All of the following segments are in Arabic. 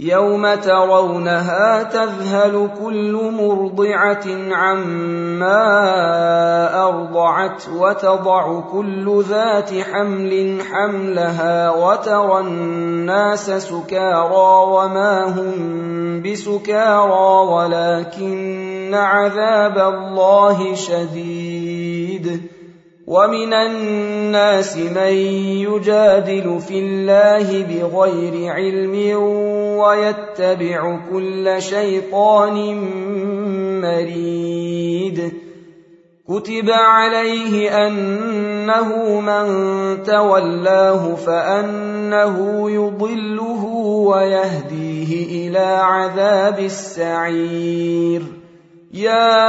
يوم ترونها تذهل كل مرضعه عما ارضعت وتضع كل ذات حمل حملها وترى الناس سكارى وما هم بسكارى ولكن عذاب الله شديد ومن الناس من يجادل في الله بغير علم ويتبع كل شيطان مريد. كتب عليه أنه من تولاه فأنه يضله ويهديه إلى عذاب السعير. يا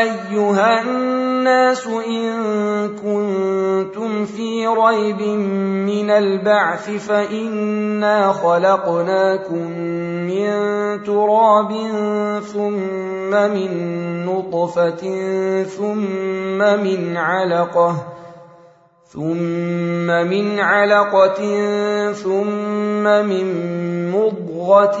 أيها الناس إن كنتم في ريب من البعث فإنا خلقناكم من تراب ثم من نطفة ثم من علقة ثم من علقة ثم من مضغة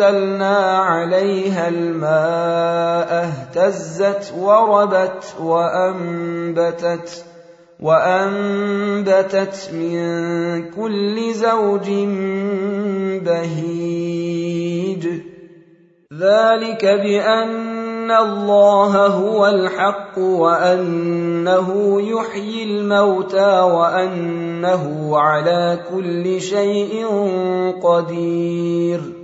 أنزلنا عليها الماء اهتزت وربت وأنبتت وأنبتت من كل زوج بهيج. ذلك بأن الله هو الحق وأنه يحيي الموتى وأنه على كل شيء قدير.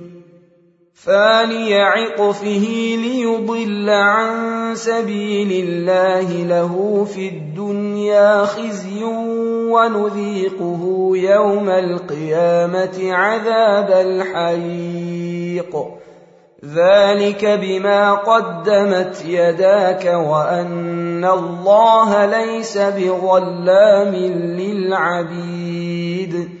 فاني عطفه ليضل عن سبيل الله له في الدنيا خزي ونذيقه يوم القيامة عذاب الحريق. ذلك بما قدمت يداك وأن الله ليس بظلام للعبيد.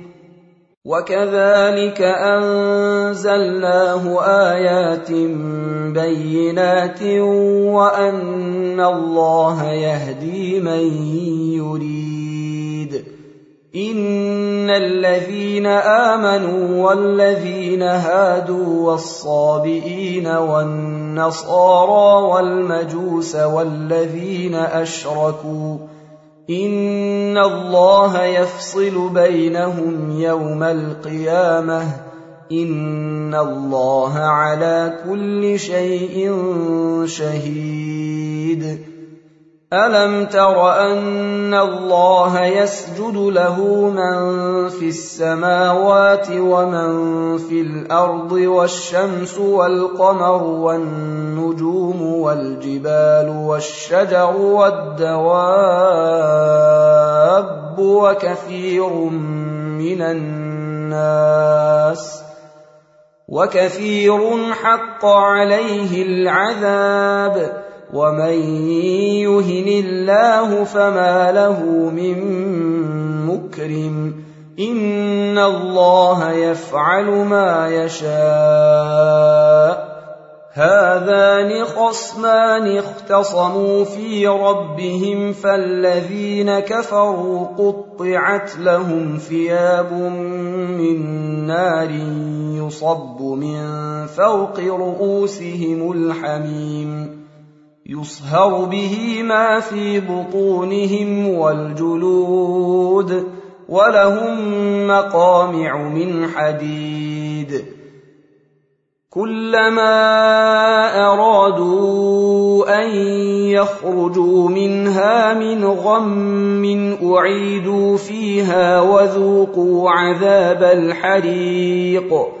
وكذلك أنزلناه آيات بينات وأن الله يهدي من يريد. إن الذين آمنوا والذين هادوا والصابئين والنصارى والمجوس والذين أشركوا ان الله يفصل بينهم يوم القيامه ان الله على كل شيء شهيد الم تر ان الله يسجد له من في السماوات ومن في الأرض والشمس والقمر والنجوم والجبال والشجر والدواب وكثير من الناس وكثير حق عليه العذاب ومن يهن الله فما له من مكرم ان الله يفعل ما يشاء هذان خصمان اختصموا في ربهم فالذين كفروا قطعت لهم ثياب من نار يصب من فوق رؤوسهم الحميم يصهر به ما في بطونهم والجلود ولهم مقامع من حديد. كلما أرادوا أن يخرجوا منها من غم أعيدوا فيها وذوقوا عذاب الحريق.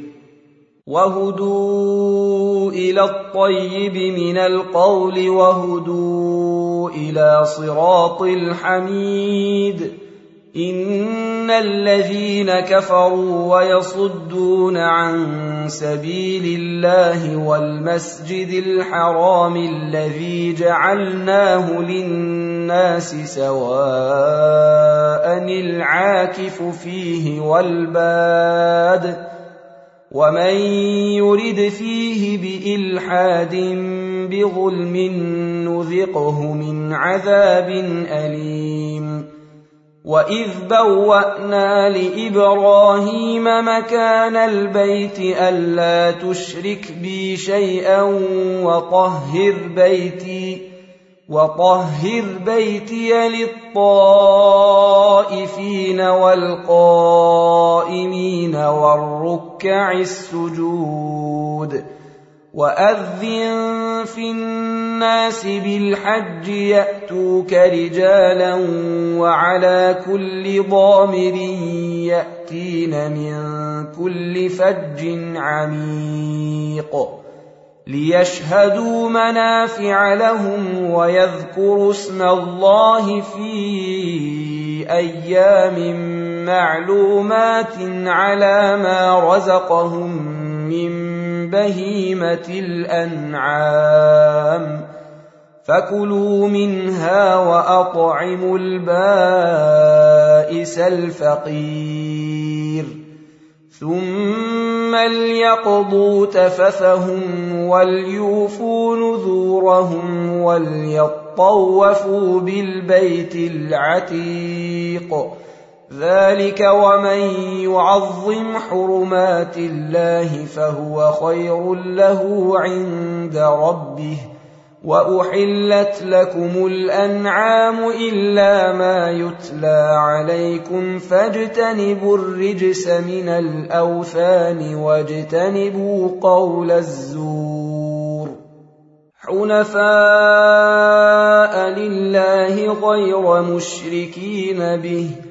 وهدوا إلى الطيب من القول وهدوا إلى صراط الحميد. إن الذين كفروا ويصدون عن سبيل الله والمسجد الحرام الذي جعلناه للناس سواء العاكف فيه والباد ومن يرد فيه بإلحاد بظلم نذقه من عذاب أليم. وإذ بوأنا لإبراهيم مكان البيت ألا تشرك بي شيئا وطهر بيتي وطهر بيتي للطائفين والقائمين. والركع السجود واذن في الناس بالحج ياتوك رجالا وعلى كل ضامر ياتين من كل فج عميق ليشهدوا منافع لهم ويذكروا اسم الله في أيام معلومات على ما رزقهم من بهيمة الأنعام. فكلوا منها وأطعموا البائس الفقير. ثم ليقضوا تفثهم وليوفوا نذورهم وليطوفوا بالبيت العتيق. ذلك ومن يعظم حرمات الله فهو خير له عند ربه واحلت لكم الانعام الا ما يتلى عليكم فاجتنبوا الرجس من الاوثان واجتنبوا قول الزور حنفاء لله غير مشركين به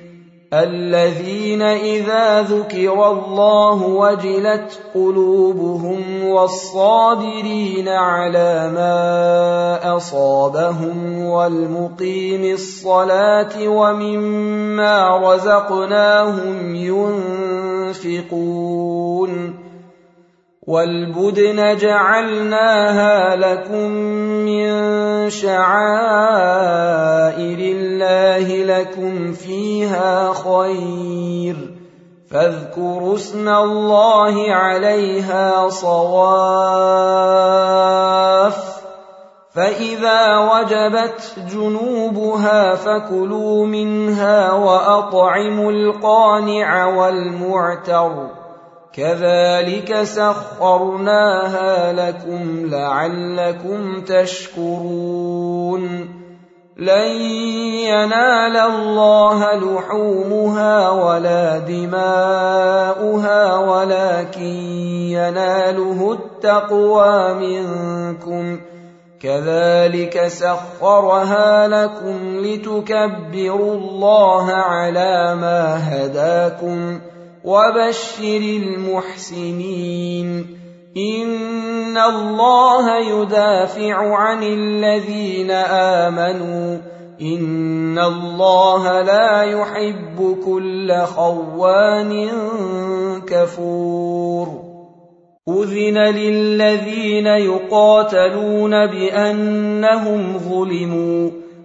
الذين إذا ذكر الله وجلت قلوبهم والصابرين على ما أصابهم والمقيم الصلاة ومما رزقناهم ينفقون والبدن جعلناها لكم من شعائر الله لكم فيها خير. فاذكروا اسم الله عليها صواف. فإذا وجبت جنوبها فكلوا منها وأطعموا القانع والمعتر. كذلك سخرناها لكم لعلكم تشكرون لن ينال الله لحومها ولا دماؤها ولكن يناله التقوى منكم كذلك سخرها لكم لتكبروا الله على ما هداكم وبشر المحسنين. إن الله يدافع عن الذين آمنوا. إن الله لا يحب كل خوان كفور. أذن للذين يقاتلون بأنهم ظلموا.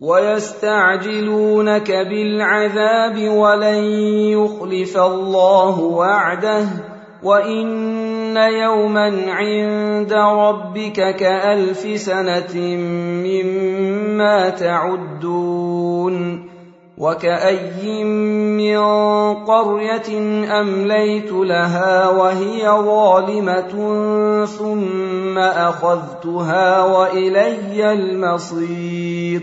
ويستعجلونك بالعذاب ولن يخلف الله وعده وإن يوما عند ربك كألف سنة مما تعدون وكأي من قرية أمليت لها وهي ظالمة ثم أخذتها وإلي المصير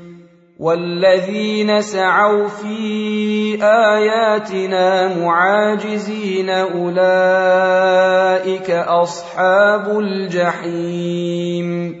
والذين سعوا في آياتنا معاجزين أولئك أصحاب الجحيم.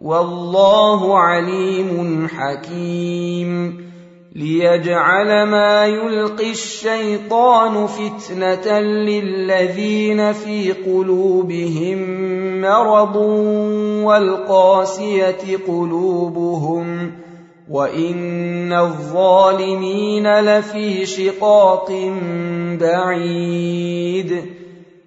والله عليم حكيم. ليجعل ما يلقي الشيطان فتنة للذين في قلوبهم مرض والقاسية قلوبهم وإن الظالمين لفي شقاق بعيد.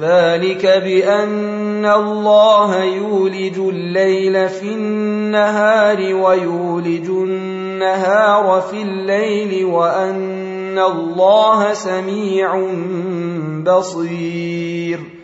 ذلك بأن الله يولج الليل في النهار ويولج النهار في الليل وأن الله سميع بصير.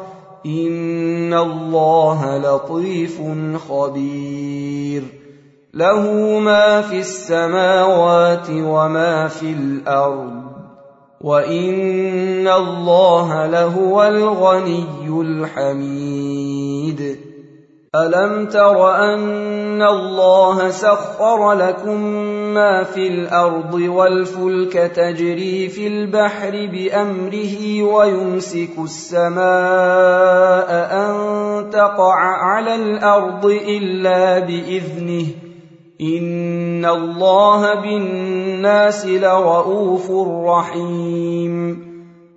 ان الله لطيف خبير. له ما في السماوات وما في الأرض وان الله لهو الغني الحميد. الم تر ان الله سخر لكم ما في الأرض والفلك تجري في البحر بامره ويمسك السماء ان تقع على الأرض الا باذنه ان الله بالناس لرءوف رحيم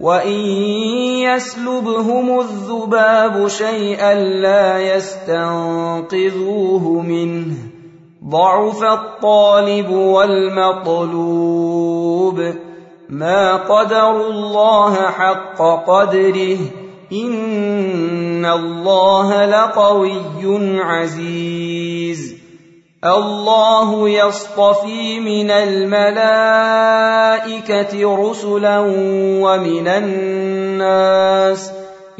وان يسلبهم الذباب شيئا لا يستنقذوه منه ضعف الطالب والمطلوب ما قدروا الله حق قدره ان الله لقوي عزيز الله يصطفي من الملائكة رسلا ومن الناس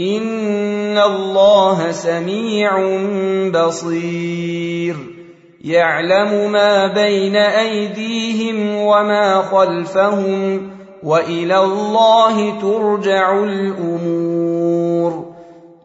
إن الله سميع بصير يعلم ما بين أيديهم وما خلفهم وإلى الله ترجع الأمور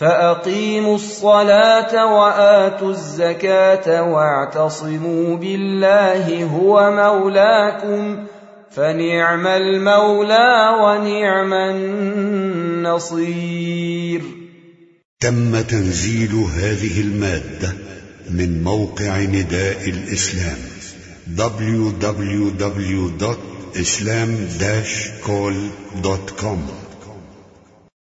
فأقيموا الصلاة وآتوا الزكاة واعتصموا بالله هو مولاكم فنعم المولى ونعم النصير. تم تنزيل هذه المادة من موقع نداء الإسلام www.islam-call.com